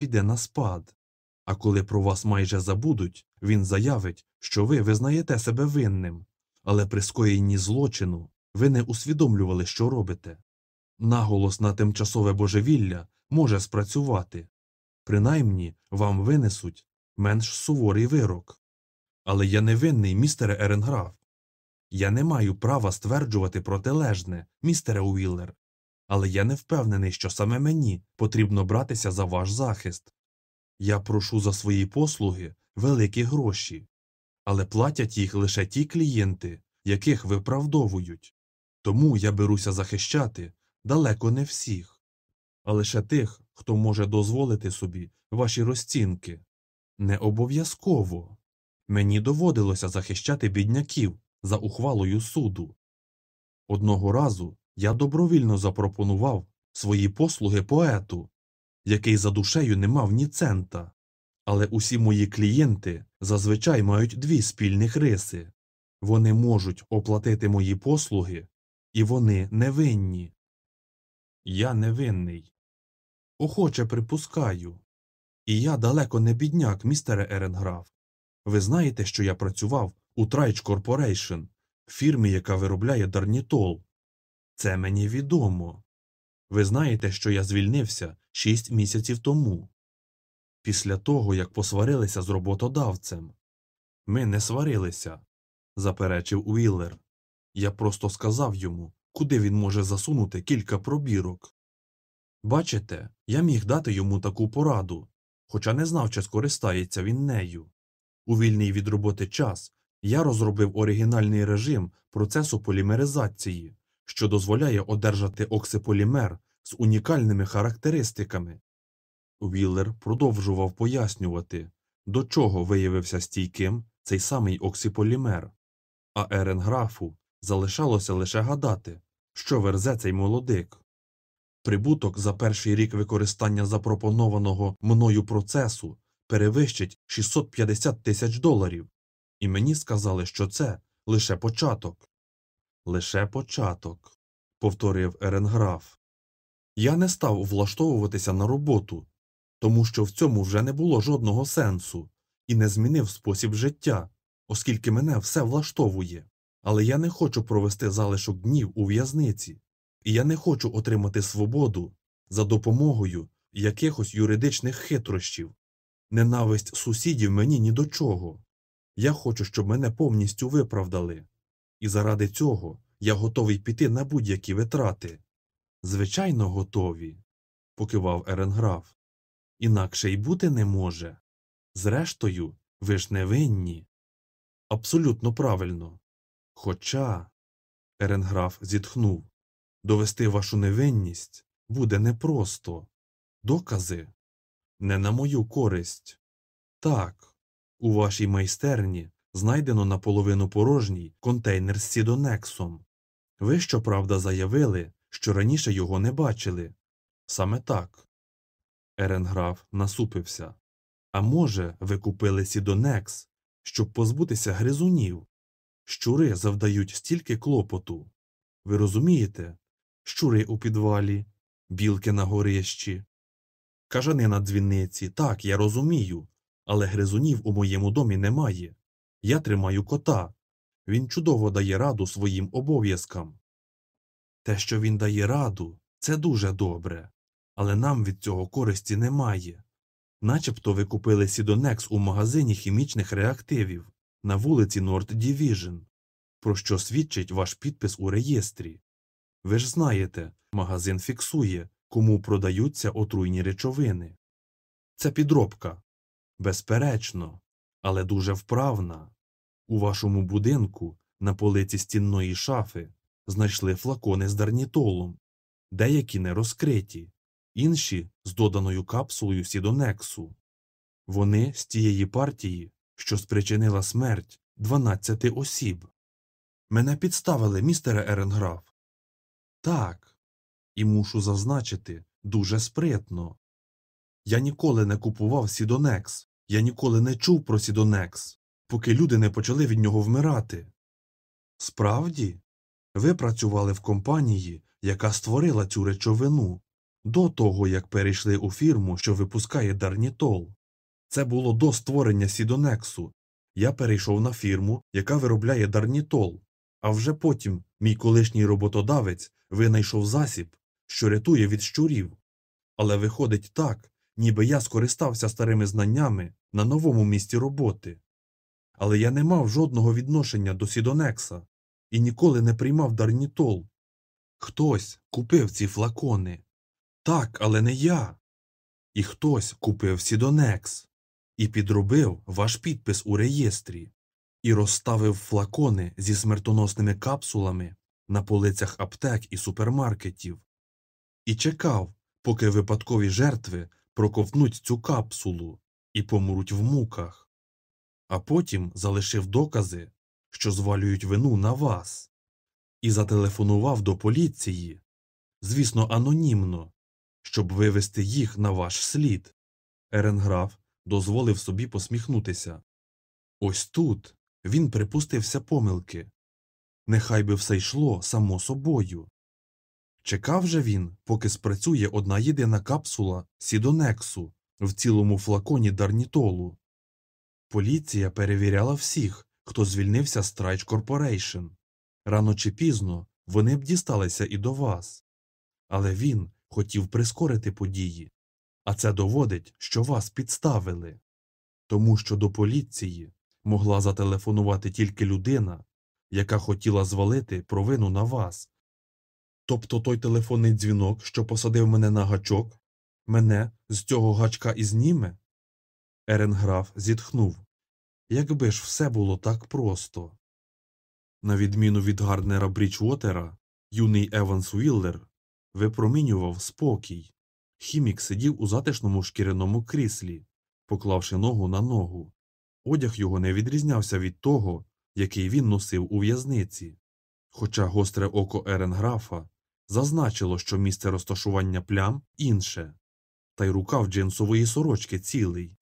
піде на спад. А коли про вас майже забудуть, він заявить, що ви визнаєте себе винним, але при скоєнні злочину ви не усвідомлювали, що робите. Наголос на тимчасове божевілля може спрацювати. Принаймні вам винесуть менш суворий вирок. Але я не винний, містере Еренграф. Я не маю права стверджувати протилежне, містере Уіллер, але я не впевнений, що саме мені потрібно братися за ваш захист. Я прошу за свої послуги великі гроші, але платять їх лише ті клієнти, яких виправдовують. Тому я беруся захищати далеко не всіх, а лише тих, хто може дозволити собі ваші розцінки. Не обов'язково. Мені доводилося захищати бідняків за ухвалою суду. Одного разу я добровільно запропонував свої послуги поету, який за душею не мав ні цента, але усі мої клієнти зазвичай мають дві спільних риси вони можуть оплатити мої послуги, і вони невинні. Я невинний. Охоче припускаю. І я далеко не бідняк, містере Еренграф. Ви знаєте, що я працював у Трайч Корпорейшн, фірмі, яка виробляє дарнітол. Це мені відомо. Ви знаєте, що я звільнився шість місяців тому. Після того, як посварилися з роботодавцем. Ми не сварилися, заперечив Уіллер. Я просто сказав йому, куди він може засунути кілька пробірок. Бачите, я міг дати йому таку пораду, хоча не знав, чи скористається він нею. У вільний від роботи час я розробив оригінальний режим процесу полімеризації, що дозволяє одержати оксиполімер з унікальними характеристиками. Віллер продовжував пояснювати, до чого виявився стійким цей самий оксиполімер, а Еренграфу залишалося лише гадати, що верзе цей молодик. Прибуток за перший рік використання запропонованого мною процесу перевищить 650 тисяч доларів, і мені сказали, що це лише початок. Лише початок, повторив Еренграф. Я не став влаштовуватися на роботу, тому що в цьому вже не було жодного сенсу, і не змінив спосіб життя, оскільки мене все влаштовує. Але я не хочу провести залишок днів у в'язниці, і я не хочу отримати свободу за допомогою якихось юридичних хитрощів. Ненависть сусідів мені ні до чого. Я хочу, щоб мене повністю виправдали, і заради цього я готовий піти на будь-які витрати. Звичайно, готові, покивав Еренграф. Інакше й бути не може. Зрештою, ви ж не винні. Абсолютно правильно. Хоча. Еренграф зітхнув довести вашу невинність буде непросто. Докази не на мою користь. Так, у вашій майстерні знайдено наполовину порожній контейнер з сідонексом. Ви, щоправда, заявили, що раніше його не бачили. Саме так. Еренграф насупився. А може, ви купили сідонекс, щоб позбутися гризунів? Щури завдають стільки клопоту. Ви розумієте? Щури у підвалі, білки на горищі, кажани на дзвіниці. Так, я розумію, але гризунів у моєму домі немає. Я тримаю кота. Він чудово дає раду своїм обов'язкам. Те, що він дає раду, це дуже добре, але нам від цього користі немає. Начебто ви купили Сідонекс у магазині хімічних реактивів на вулиці Норд Дівіжн, про що свідчить ваш підпис у реєстрі. Ви ж знаєте, магазин фіксує, кому продаються отруйні речовини. Це підробка. Безперечно, але дуже вправна. У вашому будинку на полиці стінної шафи знайшли флакони з дарнітолом, деякі не розкриті, інші з доданою капсулою сідонексу. Вони з тієї партії, що спричинила смерть 12 осіб. Мене підставили, містере Еренграф. Так, і мушу зазначити дуже спритно. Я ніколи не купував Сідонекс, я ніколи не чув про Сідонекс, поки люди не почали від нього вмирати. Справді, ви працювали в компанії, яка створила цю речовину. До того, як перейшли у фірму, що випускає Дарнітол. Це було до створення Сідонексу. Я перейшов на фірму, яка виробляє Дарнітол, а вже потім мій колишній роботодавець винайшов засіб, що рятує від щурів. Але виходить так, ніби я скористався старими знаннями на новому місці роботи. Але я не мав жодного відношення до Сідонекса і ніколи не приймав Дарнітол. Хтось купив ці флакони. Так, але не я. І хтось купив Сідонекс і підробив ваш підпис у реєстрі, і розставив флакони зі смертоносними капсулами на полицях аптек і супермаркетів, і чекав, поки випадкові жертви проковтнуть цю капсулу і помруть в муках, а потім залишив докази, що звалюють вину на вас, і зателефонував до поліції, звісно, анонімно, щоб вивести їх на ваш слід. Еренграф дозволив собі посміхнутися. Ось тут він припустився помилки. Нехай би все йшло само собою. Чекав же він, поки спрацює одна єдина капсула Сідонексу в цілому флаконі Дарнітолу. Поліція перевіряла всіх, хто звільнився з Трайч Корпорейшн. Рано чи пізно вони б дісталися і до вас. Але він хотів прискорити події, а це доводить, що вас підставили. Тому що до поліції могла зателефонувати тільки людина, яка хотіла звалити провину на вас. Тобто той телефонний дзвінок, що посадив мене на гачок, мене з цього гачка і зніме? Еренграф зітхнув. Якби ж все було так просто. На відміну від Гарднера Бріджвотера, юний Еванс Уіллер випромінював спокій. Хімік сидів у затишному шкіряному кріслі, поклавши ногу на ногу. Одяг його не відрізнявся від того, який він носив у в'язниці. Хоча гостре око Еренграфа зазначило, що місце розташування плям інше, та й рукав джинсової сорочки цілий.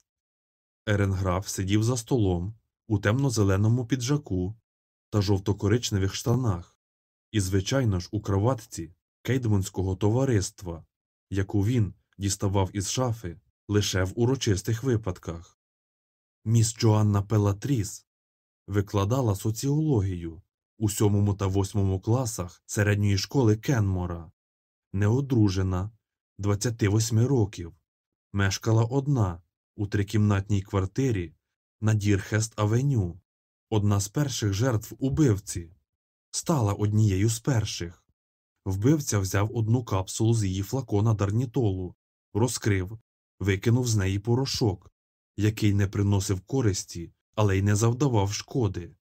Еренграф сидів за столом у темно-зеленому піджаку та жовто-коричневих штанах, і, звичайно ж, у кроватці Кейдманського товариства, яку він діставав із шафи лише в урочистих випадках. Міс Джоанна Пелатріс викладала соціологію у сьомому та восьмому класах середньої школи Кенмора, неодружена, 28 років, мешкала одна у трикімнатній квартирі на Дірхест Авеню, одна з перших жертв убивці, стала однією з перших. Вбивця взяв одну капсулу з її флакона дарнітолу, розкрив, викинув з неї порошок, який не приносив користі, але й не завдавав шкоди,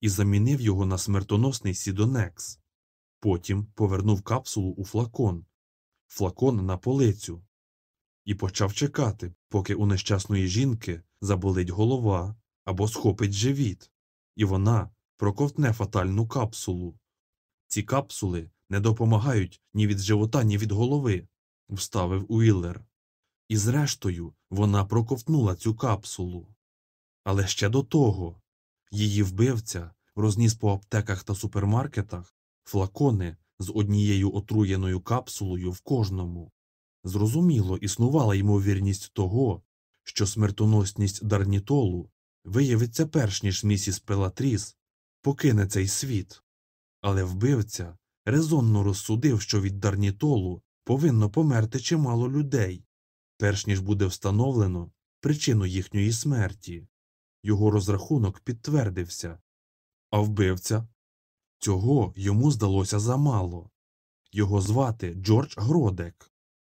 і замінив його на смертоносний сідонекс. Потім повернув капсулу у флакон, флакон на полицю, і почав чекати, поки у нещасної жінки заболить голова або схопить живіт, і вона проковтне фатальну капсулу. Ці капсули не допомагають ні від живота, ні від голови, вставив Уіллер. І зрештою вона проковтнула цю капсулу. Але ще до того її вбивця розніс по аптеках та супермаркетах флакони з однією отруєною капсулою в кожному. Зрозуміло, існувала ймовірність того, що смертоносність дарнітолу виявиться перш ніж місіс Пелатріс покине цей світ. Але вбивця резонно розсудив, що від дарнітолу повинно померти чимало людей, перш ніж буде встановлено причину їхньої смерті. Його розрахунок підтвердився, а вбивця цього йому здалося замало. Його звати Джордж Гродек.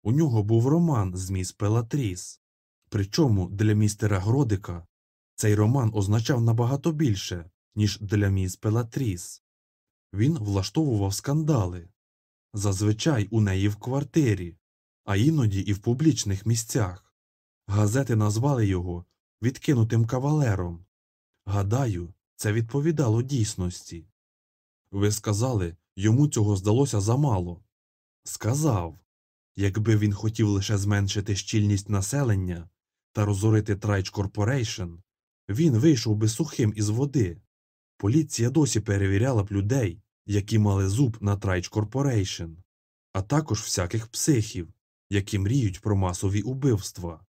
У нього був роман з міс Пелатріс. Причому для містера Гродика цей роман означав набагато більше, ніж для міс Пелатріс. Він влаштовував скандали зазвичай у неї в квартирі, а іноді і в публічних місцях. Газети назвали його відкинутим кавалером. Гадаю, це відповідало дійсності. Ви сказали, йому цього здалося замало. Сказав якби він хотів лише зменшити щільність населення та розорити Трайч Корпорейшн, він вийшов би сухим із води. Поліція досі перевіряла б людей, які мали зуб на Трайч Корпорейшн, а також всяких психів, які мріють про масові убивства.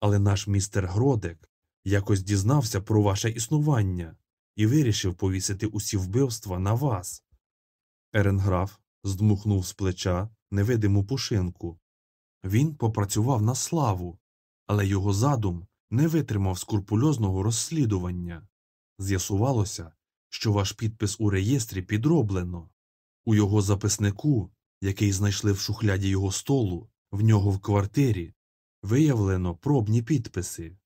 Але наш містер Гродек якось дізнався про ваше існування і вирішив повісити усі вбивства на вас. Еренграф здмухнув з плеча невидиму пушинку. Він попрацював на славу, але його задум не витримав скрупульозного розслідування. З'ясувалося, що ваш підпис у реєстрі підроблено. У його записнику, який знайшли в шухляді його столу, в нього в квартирі, виявлено пробні підписи.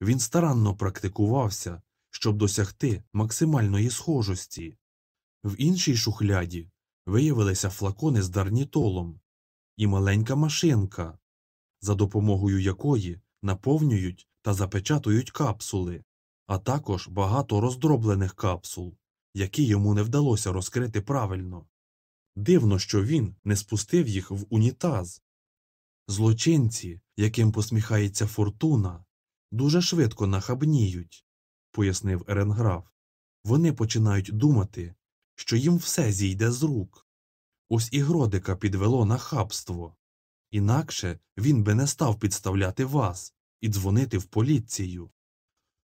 Він старанно практикувався, щоб досягти максимальної схожості. В іншій шухляді виявилися флакони з дарнітолом і маленька машинка, за допомогою якої наповнюють та запечатують капсули, а також багато роздроблених капсул, які йому не вдалося розкрити правильно. Дивно, що він не спустив їх в унітаз. Злочинці, яким посміхається фортуна, дуже швидко нахабніють, пояснив Еренграф. Вони починають думати, що їм все зійде з рук. Ось і Гродика підвело на хабство. Інакше він би не став підставляти вас і дзвонити в поліцію.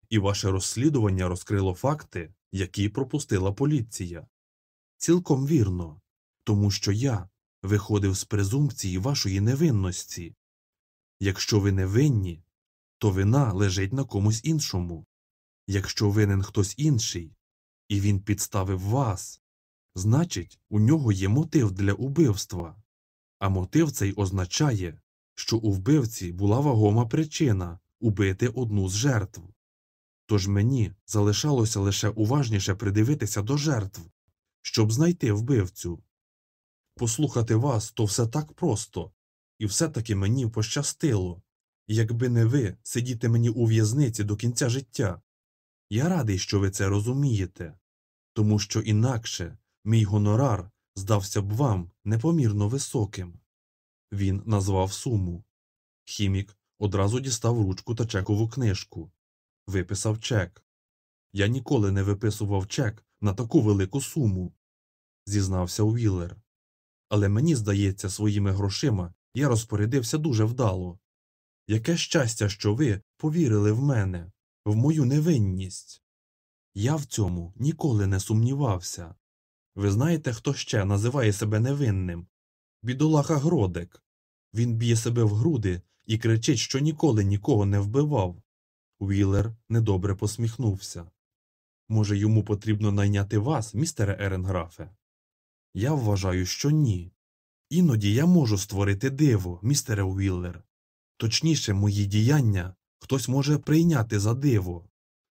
І ваше розслідування розкрило факти, які пропустила поліція. Цілком вірно, тому що я виходив з презумпції вашої невинності. Якщо ви не винні, то вина лежить на комусь іншому. Якщо винен хтось інший, і він підставив вас, значить, у нього є мотив для убивства. А мотив цей означає, що у вбивці була вагома причина убити одну з жертв. Тож мені залишалося лише уважніше придивитися до жертв, щоб знайти вбивцю. Послухати вас то все так просто, і все таки мені пощастило. Якби не ви сидіти мені у в'язниці до кінця життя. Я радий, що ви це розумієте, тому що інакше мій гонорар здався б вам непомірно високим. Він назвав суму. Хімік одразу дістав ручку та чекову книжку. Виписав чек. Я ніколи не виписував чек на таку велику суму, зізнався Уіллер. Але мені здається, своїми грошима я розпорядився дуже вдало. Яке щастя, що ви повірили в мене, в мою невинність. Я в цьому ніколи не сумнівався. Ви знаєте, хто ще називає себе невинним? Бідолаха Гродек. Він б'є себе в груди і кричить, що ніколи нікого не вбивав. Уіллер недобре посміхнувся. Може, йому потрібно найняти вас, містере Еренграфе? Я вважаю, що ні. Іноді я можу створити диво, містере Уіллер. Точніше, мої діяння хтось може прийняти за диво,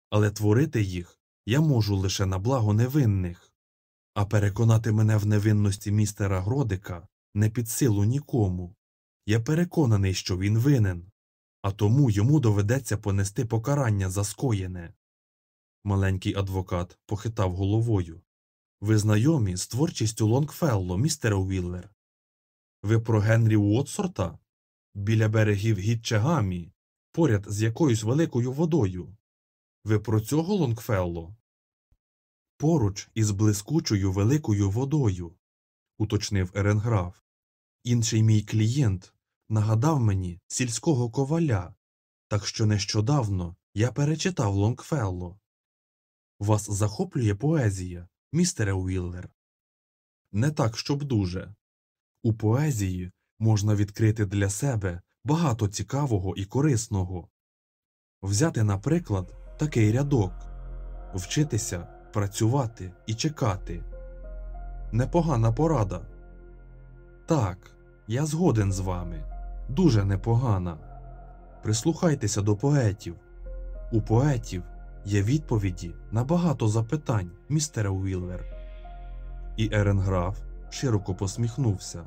але творити їх я можу лише на благо невинних. А переконати мене в невинності містера Гродика не під силу нікому. Я переконаний, що він винен, а тому йому доведеться понести покарання за скоєне. Маленький адвокат похитав головою. Ви знайомі з творчістю Лонгфелло, містере Уіллер? Ви про Генрі Уодсворта? Біля берегів Гітчегамі, поряд з якоюсь великою водою. Ви про цього Лонгфелло? Поруч із блискучою великою водою, уточнив Еренграф. Інший мій клієнт нагадав мені сільського коваля, так що нещодавно я перечитав Лонгфелло. Вас захоплює поезія, містере Уіллер? Не так, щоб дуже. У поезії можна відкрити для себе багато цікавого і корисного. Взяти, наприклад, такий рядок вчитися, працювати і чекати. Непогана порада. Так, я згоден з вами. Дуже непогана. Прислухайтеся до поетів. У поетів є відповіді на багато запитань, містере Уіллер. І Еренграф широко посміхнувся.